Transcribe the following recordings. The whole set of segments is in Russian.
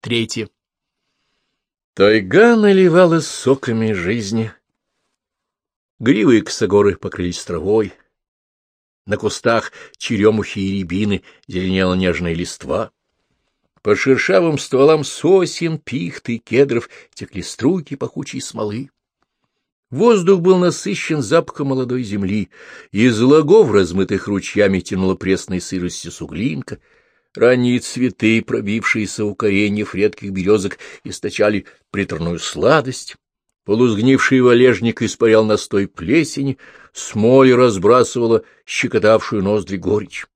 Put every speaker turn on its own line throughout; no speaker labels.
Третье. Тайга наливалась соками жизни. Гривы и косогоры покрылись травой. На кустах черемухи и рябины зеленела нежная листва. По шершавым стволам сосен, пихты, кедров текли струйки пахучей смолы. Воздух был насыщен запахом молодой земли, из лагов, размытых ручьями, тянуло пресной сыростью суглинка — Ранние цветы, пробившиеся у кореньев редких березок, источали приторную сладость. Полузгнивший валежник испарял настой плесени, смоль разбрасывала щекотавшую ноздри горечь.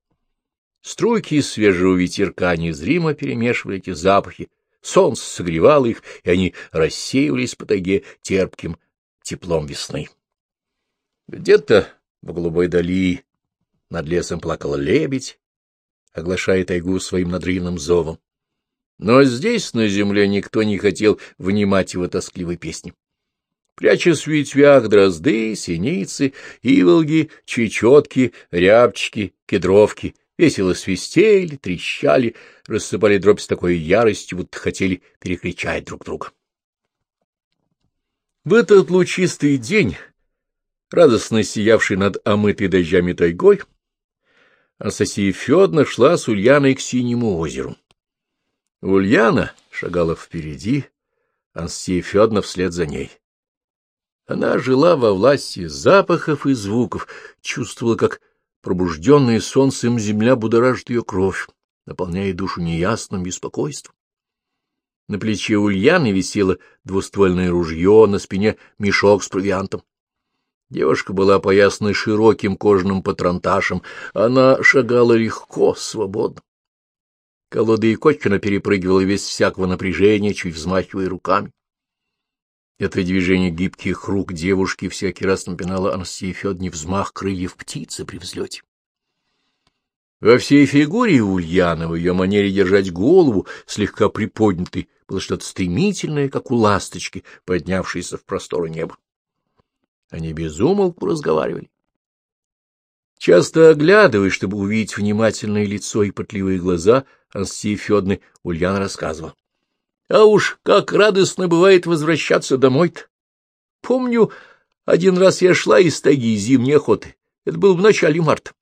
Струйки свежего ветерка незримо перемешивали эти запахи, солнце согревало их, и они рассеивались по тайге терпким теплом весны. Где-то в голубой дали над лесом плакал лебедь, оглашая тайгу своим надрывным зовом. Но здесь, на земле, никто не хотел внимать его тоскливой песни. Прячась в ветвях дрозды, синицы, иволги, чечетки, рябчики, кедровки, весело свистели, трещали, рассыпали дробь с такой яростью, будто хотели перекричать друг друга. В этот лучистый день, радостно сиявший над омытой дождями тайгой, Анастасия Федоровна шла с Ульяной к Синему озеру. Ульяна шагала впереди, Анастасия Федоровна вслед за ней. Она жила во власти запахов и звуков, чувствовала, как пробужденная солнцем земля будоражит ее кровь, наполняя душу неясным беспокойством. На плече Ульяны висело двуствольное ружье, на спине мешок с провиантом. Девушка была поясна широким кожаным патронташем, она шагала легко, свободно. Колоды и Кочкина перепрыгивала весь всякого напряжения, чуть взмахивая руками. Это движение гибких рук девушки всякий раз напоминало Анастасии Федоровне взмах крыльев птицы при взлете. Во всей фигуре Ульянова, ее манере держать голову, слегка приподнятой, было что-то стремительное, как у ласточки, поднявшейся в просторы неба. Они безумолку разговаривали. Часто оглядываясь, чтобы увидеть внимательное лицо и пытливые глаза, Анастасии Федоровны Ульяна рассказывала. А уж как радостно бывает возвращаться домой-то. Помню, один раз я шла из тайги зимней охоты. Это был в начале марта.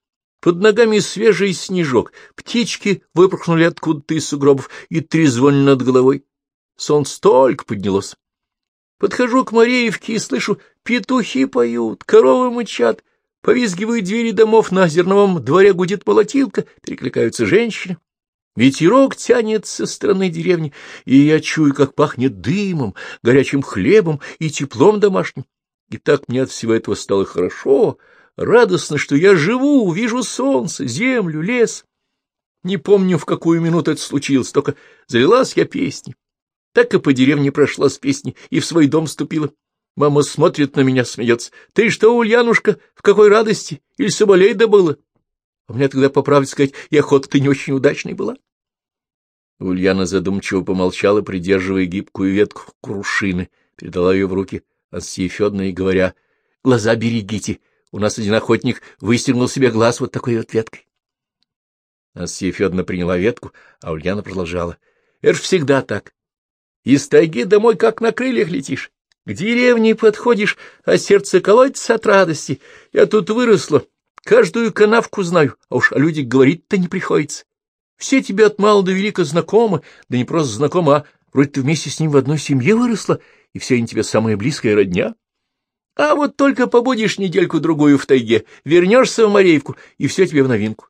Под ногами свежий снежок, птички выпорхнули откуда-то из сугробов и трезвонили над головой. Солнце только поднялось. Подхожу к Мареевке и слышу, петухи поют, коровы мычат, повизгивают двери домов, на зерновом дворе гудит молотилка, перекликаются женщины. Ветерок тянет со стороны деревни, и я чую, как пахнет дымом, горячим хлебом и теплом домашним. И так мне от всего этого стало хорошо, радостно, что я живу, вижу солнце, землю, лес. Не помню, в какую минуту это случилось, только завелась я песней. Так и по деревне прошла с песней и в свой дом ступила. Мама смотрит на меня, смеется. — Ты что, Ульянушка, в какой радости? Или соболей добыла? А мне тогда, по правде сказать, и охота-то не очень удачной была. Ульяна задумчиво помолчала, придерживая гибкую ветку крушины, передала ее в руки Анастасии Федоровне говоря, — Глаза берегите, у нас один охотник выстегнул себе глаз вот такой вот веткой. Анастасия Федоровна приняла ветку, а Ульяна продолжала. — Это ж всегда так. Из тайги домой как на крыльях летишь. К деревне подходишь, а сердце колотится от радости. Я тут выросла, каждую канавку знаю, а уж о людях говорить-то не приходится. Все тебе от мала до велика знакомы, да не просто знакомы, а вроде ты вместе с ним в одной семье выросла, и все они тебе самая близкая родня. А вот только побудешь недельку-другую в тайге, вернешься в Мореевку, и все тебе в новинку.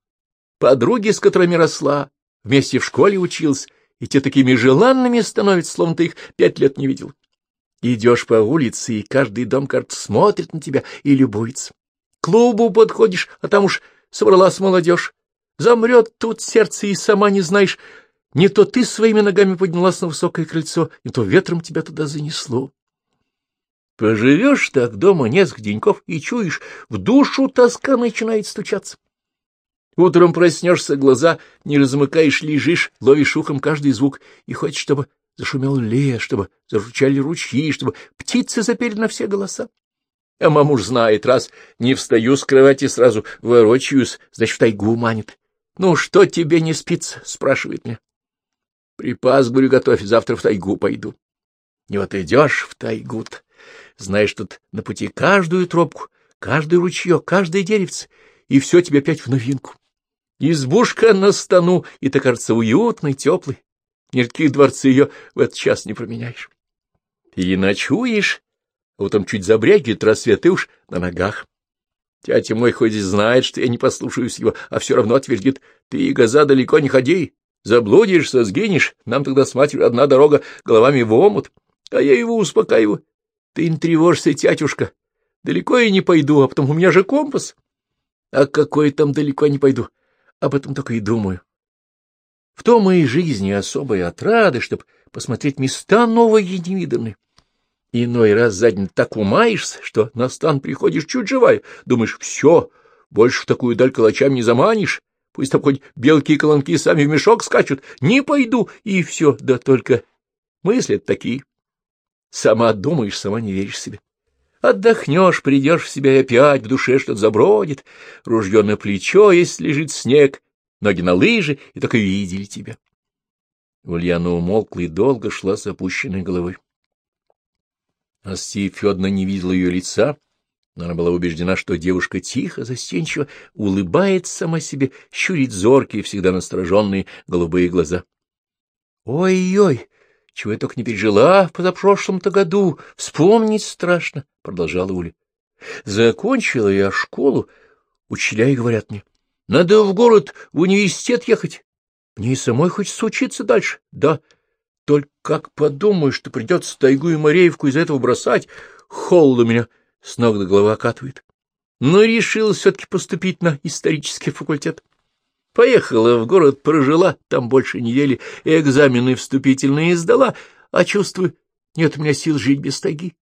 Подруги, с которыми росла, вместе в школе училась, и те такими желанными становятся, словно ты их пять лет не видел. Идешь по улице, и каждый дом, кажется, смотрит на тебя и любуется. К клубу подходишь, а там уж собралась молодежь. Замрет тут сердце, и сама не знаешь, не то ты своими ногами поднялась на высокое крыльцо, не то ветром тебя туда занесло. Поживешь так дома несколько деньков и чуешь, в душу тоска начинает стучаться. Утром проснешься, глаза не размыкаешь, лежишь, ловишь ухом каждый звук, и хочешь, чтобы зашумел лес, чтобы заручали ручьи, чтобы птицы запели на все голоса. А мамуж знает, раз не встаю с кровати, сразу ворочаюсь, значит, в тайгу манит. — Ну, что тебе не спится? — спрашивает меня. Припас, говорю, готовь, завтра в тайгу пойду. И вот идешь в тайгу -то. Знаешь, тут на пути каждую тропку, каждый ручеек, каждое деревце, и все тебе опять в новинку. Избушка на стану, и ты, кажется, уютной, теплой. Никакие дворцы ее в этот час не променяешь. Ты ночуешь, а потом чуть забрягивает рассвет, ты уж на ногах. Тятя мой хоть и знает, что я не послушаюсь его, а все равно твердит, ты, газа, далеко не ходи, заблудишься, сгинешь, нам тогда с матерью одна дорога головами в омут. А я его успокаиваю. Ты не тревожься, тятюшка, далеко я не пойду, а потом у меня же компас. А какой там далеко не пойду, об этом только и думаю. В том и жизни особой отрады, чтоб посмотреть места новые невиданные. Иной раз за день так умаешься, что на стан приходишь чуть живая. Думаешь, все, больше в такую даль калачам не заманишь. Пусть там хоть белки и колонки сами в мешок скачут. Не пойду, и все. Да только мысли такие. Сама думаешь, сама не веришь себе. Отдохнешь, придешь в себя и опять в душе что-то забродит. Ружье на плечо, если лежит снег, ноги на лыжи, и и видели тебя. Ульяна умолкла и долго шла с опущенной головой. Астия Федоровна не видела ее лица, но она была убеждена, что девушка тихо, застенчиво улыбается сама себе, щурит зоркие, всегда настороженные голубые глаза. «Ой-ой, чего я только не пережила в позапрошлом-то году, вспомнить страшно», — продолжала Уля. «Закончила я школу, учителя и говорят мне, надо в город, в университет ехать. Мне и самой хочется учиться дальше. Да, только как подумаю, что придется тайгу и Мореевку из этого бросать, холод у меня с ног до головы окатывает. Но решила все-таки поступить на исторический факультет. Поехала в город, прожила там больше недели, экзамены вступительные сдала, а чувствую, нет у меня сил жить без тайги.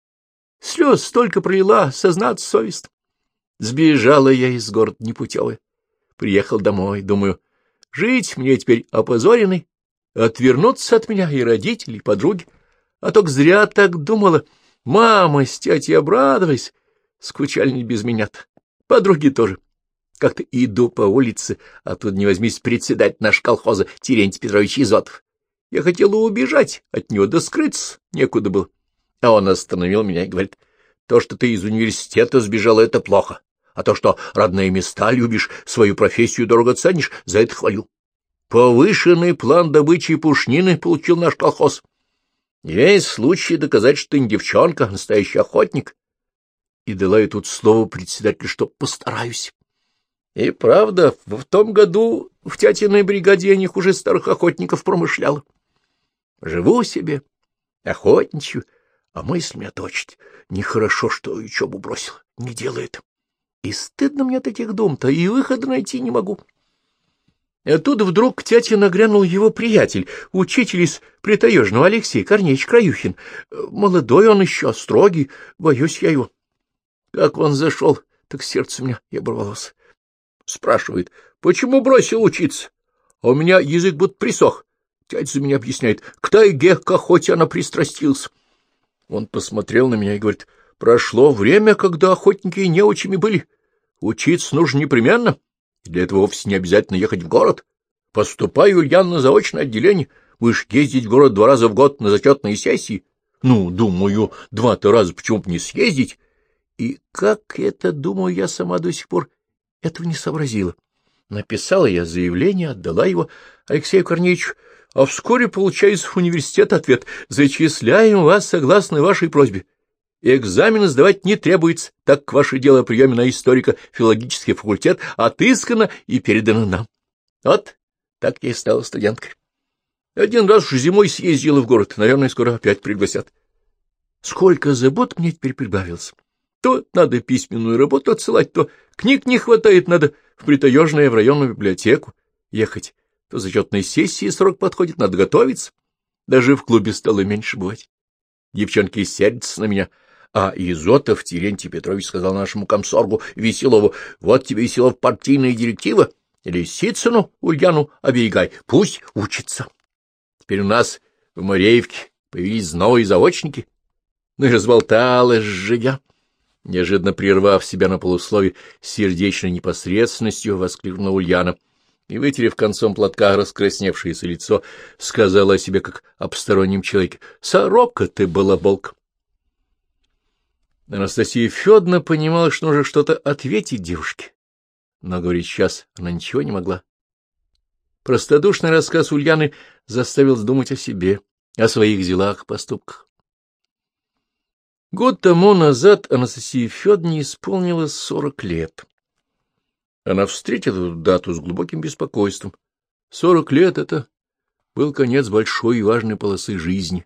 Слез столько пролила, сознаться совестно. Сбежала я из города непутевая. Приехал домой, думаю, жить мне теперь опозоренный, отвернуться от меня и родители, и подруги. А только зря так думала. Мама с тетей обрадовались. Скучали не без меня-то. Подруги тоже. Как-то иду по улице, а тут не возьмись председать наш колхоза Терентий Петрович Изотов. Я хотела убежать от него, да скрыться некуда было. А он остановил меня и говорит, то, что ты из университета сбежала, это плохо, а то, что родные места любишь, свою профессию дорого ценишь, за это хвалю. Повышенный план добычи пушнины получил наш колхоз. Есть случай доказать, что ты не девчонка, а настоящий охотник. И дала я тут слово председателю, что постараюсь. И правда, в том году в тятиной бригаде я не хуже старых охотников промышляла. Живу себе, охотничаю, а мысль меня точит. Нехорошо, что учебу бросил, не делает. И стыдно мне от этих дум-то, и выхода найти не могу. И оттуда вдруг к тяте нагрянул его приятель, учитель из Притаежного Алексей Корнеевич Краюхин. Молодой он еще, строгий, боюсь я его. Как он зашел, так сердце у меня и оборвалось. Спрашивает, почему бросил учиться? А у меня язык будто присох. Тятя за меня объясняет, к тайге, к охоте она пристрастился. Он посмотрел на меня и говорит, прошло время, когда охотники неучими были. Учиться нужно непременно. — для этого вовсе не обязательно ехать в город. Поступай, Ульян, на заочное отделение. Будешь ездить в город два раза в год на зачетные сессии. Ну, думаю, два-то раза почему бы не съездить? И как это, думаю, я сама до сих пор этого не сообразила. Написала я заявление, отдала его Алексею Корнеевичу, а вскоре получаю из университета ответ «Зачисляем вас согласно вашей просьбе» экзамены сдавать не требуется, так как ваше дело о приеме на историко-филологический факультет отыскано и передано нам. Вот так я и стала студенткой. Один раз уж зимой съездила в город, наверное, скоро опять пригласят. Сколько забот мне теперь прибавилось. То надо письменную работу отсылать, то книг не хватает, надо в притаежное в районную библиотеку ехать, то зачетной сессии срок подходит, надо готовиться. Даже в клубе стало меньше бывать. Девчонки сердятся на меня, а Изотов Терентий Петрович сказал нашему комсоргу Веселову, вот тебе, Веселов, партийная директива, Лисицыну, Ульяну оберегай, пусть учится. Теперь у нас в Мореевке появились новые заочники. Ну и разболталась я. Неожиданно прервав себя на полуслове сердечной непосредственностью, воскликнула Ульяна. и, вытерев концом платка раскрасневшееся лицо, сказала о себе, как об постороннем человеке, «Сорока ты, балаболка!» Анастасия Федоровна понимала, что нужно что-то ответить девушке, но говорить сейчас она ничего не могла. Простодушный рассказ Ульяны заставил думать о себе, о своих делах, поступках. Год тому назад Анастасии Федоровне исполнилось сорок лет. Она встретила эту дату с глубоким беспокойством. Сорок лет — это был конец большой и важной полосы жизни.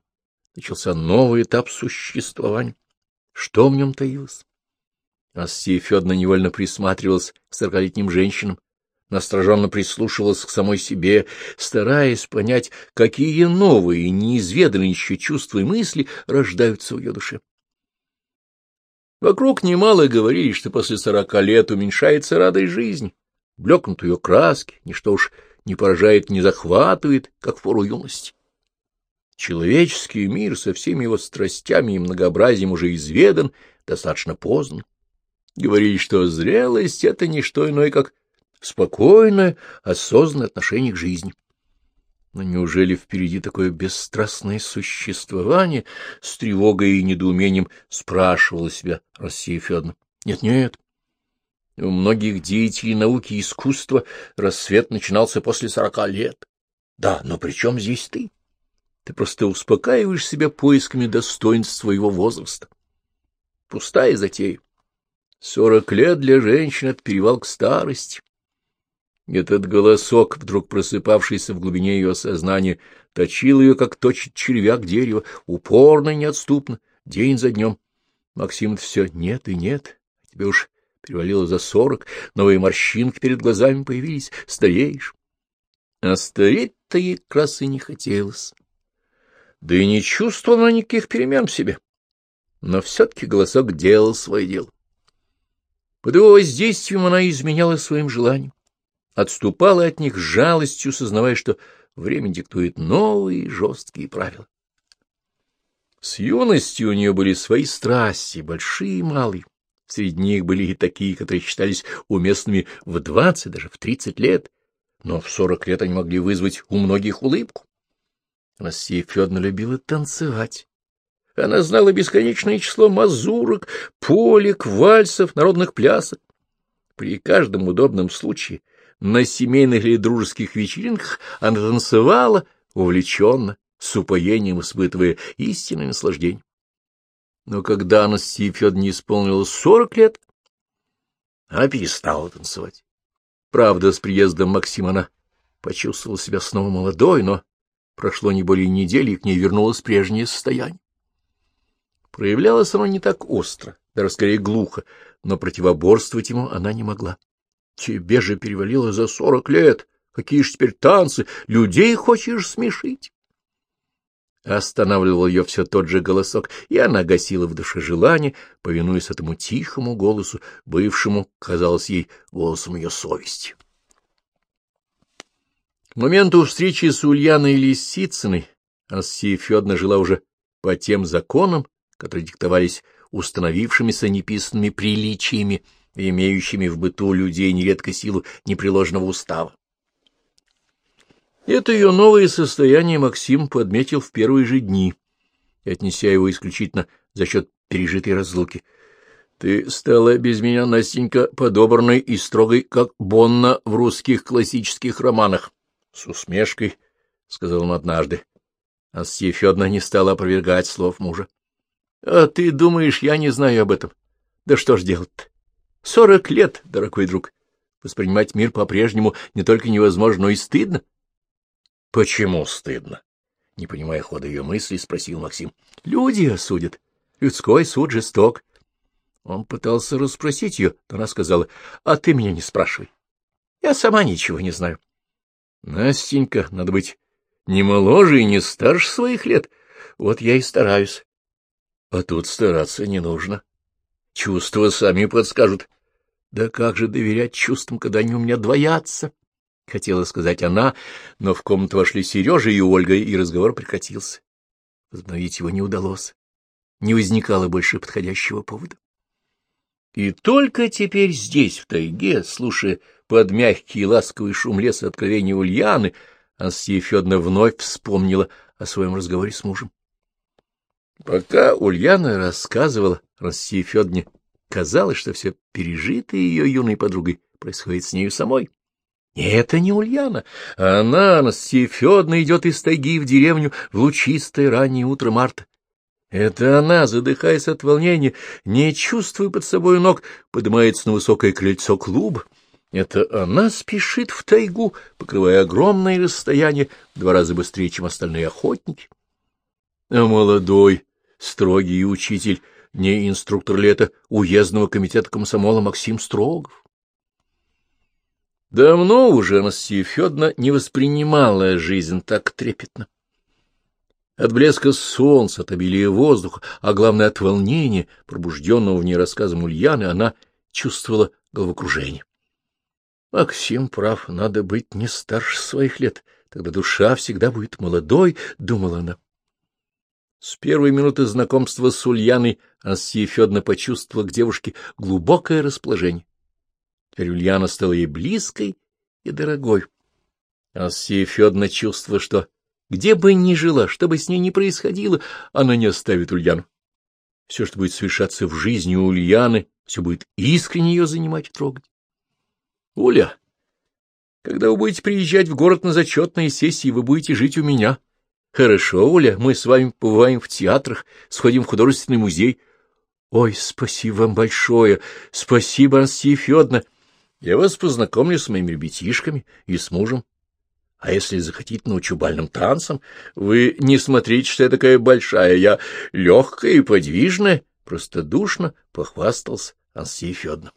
Начался новый этап существования. Что в нем таилось? Анастасия Федоровна невольно присматривалась к сорокалетним женщинам, настороженно прислушивалась к самой себе, стараясь понять, какие новые, неизведанные еще чувства и мысли рождаются в ее душе. Вокруг немало говорили, что после сорока лет уменьшается радость жизни, блекнут ее краски, ничто уж не поражает, не захватывает, как в пору юности. Человеческий мир со всеми его страстями и многообразием уже изведан достаточно поздно. Говорили, что зрелость — это не что иное, как спокойное, осознанное отношение к жизни. Но неужели впереди такое бесстрастное существование? С тревогой и недоумением спрашивала себя Россия Федоровна. Нет-нет. У многих деятелей науки и искусства рассвет начинался после сорока лет. Да, но при чем здесь ты? Ты просто успокаиваешь себя поисками достоинств своего возраста. Пустая затея. Сорок лет для женщин — это перевал к старости. Этот голосок, вдруг просыпавшийся в глубине ее сознания, точил ее, как точит червяк дерева, упорно и неотступно, день за днем. Максим все нет и нет, тебе уж перевалило за сорок, новые морщинки перед глазами появились, стареешь. А стареть-то ей как раз и не хотелось. Да и не чувствовала никаких перемен в себе. Но все-таки голосок делал свое дело. Под его воздействием она изменяла своим желаниям отступала от них жалостью, сознавая, что время диктует новые жесткие правила. С юности у нее были свои страсти, большие и малые. Среди них были и такие, которые считались уместными в двадцать, даже в тридцать лет, но в сорок лет они могли вызвать у многих улыбку. Россия Федоровна любила танцевать. Она знала бесконечное число мазурок, полек, вальсов, народных плясок. При каждом удобном случае на семейных или дружеских вечеринках она танцевала увлеченно, с упоением испытывая истинное наслаждение. Но когда Анастасии Федоровне исполнилось сорок лет, она перестала танцевать. Правда, с приездом Максима она почувствовала себя снова молодой, но прошло не более недели, и к ней вернулось прежнее состояние. Проявлялось оно не так остро, даже скорее глухо, но противоборствовать ему она не могла. Тебе же перевалило за сорок лет. Какие ж теперь танцы? Людей хочешь смешить? Останавливал ее все тот же голосок, и она гасила в душе желание, повинуясь этому тихому голосу, бывшему, казалось ей, голосом ее совести. К моменту встречи с Ульяной Лисицыной Анастасия Федоровна жила уже по тем законам, которые диктовались установившимися неписанными приличиями имеющими в быту людей нередко силу непреложного устава. Это ее новое состояние Максим подметил в первые же дни, отнеся его исключительно за счет пережитой разлуки. — Ты стала без меня, Настенька, подобранной и строгой, как Бонна в русских классических романах. — С усмешкой, — сказал он однажды. Астья Федоровна не стала опровергать слов мужа. — А ты думаешь, я не знаю об этом? Да что ж делать-то? Сорок лет, дорогой друг. Воспринимать мир по-прежнему не только невозможно, но и стыдно. — Почему стыдно? — не понимая хода ее мыслей, спросил Максим. — Люди осудят. Людской суд жесток. Он пытался расспросить ее, но она сказала, — А ты меня не спрашивай. Я сама ничего не знаю. — Настенька, надо быть не моложе и не старше своих лет. Вот я и стараюсь. А тут стараться не нужно. Чувства сами подскажут. Да как же доверять чувствам, когда они у меня двоятся? — хотела сказать она, но в комнату вошли Сережа и Ольга, и разговор прекратился. Возобновить его не удалось. Не возникало больше подходящего повода. И только теперь здесь, в тайге, слушая под мягкий и ласковый шум леса откровения Ульяны, Анастасия Федоровна вновь вспомнила о своем разговоре с мужем. Пока Ульяна рассказывала Анастасии Федоровне, казалось, что все пережитое ее юной подругой происходит с нею самой. Это не Ульяна. Она, Анастасия Федоровна, идет из тайги в деревню в лучистое раннее утро марта. Это она, задыхаясь от волнения, не чувствуя под собой ног, поднимается на высокое крыльцо клуба. Это она спешит в тайгу, покрывая огромное расстояние, два раза быстрее, чем остальные охотники. А молодой, строгий учитель, не инструктор ли это уездного комитета комсомола Максим Строгов? Давно уже Анастасия Федоровна не воспринимала жизнь так трепетно. От блеска солнца, от обилия воздуха, а главное от волнения, пробужденного в ней рассказом Ульяны, она чувствовала головокружение. Максим прав, надо быть не старше своих лет, тогда душа всегда будет молодой, — думала она. С первой минуты знакомства с Ульяной Анастасия Федоровна почувствовала к девушке глубокое расположение. Теперь Ульяна стала ей близкой и дорогой. Анастасия Федоровна чувствовала, что где бы ни жила, что бы с ней ни происходило, она не оставит Ульяну. Все, что будет совершаться в жизни Ульяны, все будет искренне ее занимать и трогать. — Уля, когда вы будете приезжать в город на зачетные сессии, вы будете жить у меня. — Хорошо, Уля, мы с вами побываем в театрах, сходим в художественный музей. — Ой, спасибо вам большое, спасибо, Анастасия Федоровна. Я вас познакомлю с моими ребятишками и с мужем. А если захотите научу бальным танцам, вы не смотрите, что я такая большая, я легкая и подвижная, простодушно похвастался Анастасия Федоровна.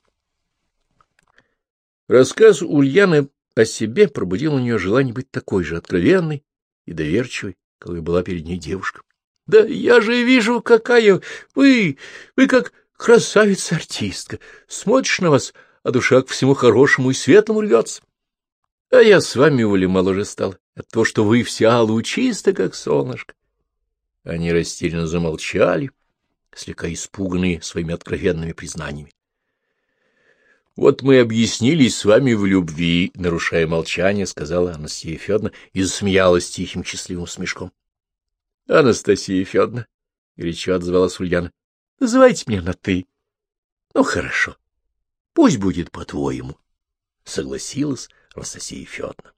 Рассказ Ульяны о себе пробудил у нее желание быть такой же откровенной и доверчивой, какой была перед ней девушка. — Да я же вижу, какая вы! Вы как красавица-артистка! Смотришь на вас, а душа к всему хорошему и светлому рвется. А я с вами, Оля, моложе стал от того, что вы вся лучиста, как солнышко. Они растерянно замолчали, слегка испуганные своими откровенными признаниями. Вот мы объяснились с вами в любви, нарушая молчание, сказала Анастасия Федоровна и засмеялась тихим счастливым смешком. — Анастасия Федоровна, — горячо отзвалась Ульяна, — называйте меня на «ты». — Ну, хорошо, пусть будет по-твоему, — согласилась Анастасия Федоровна.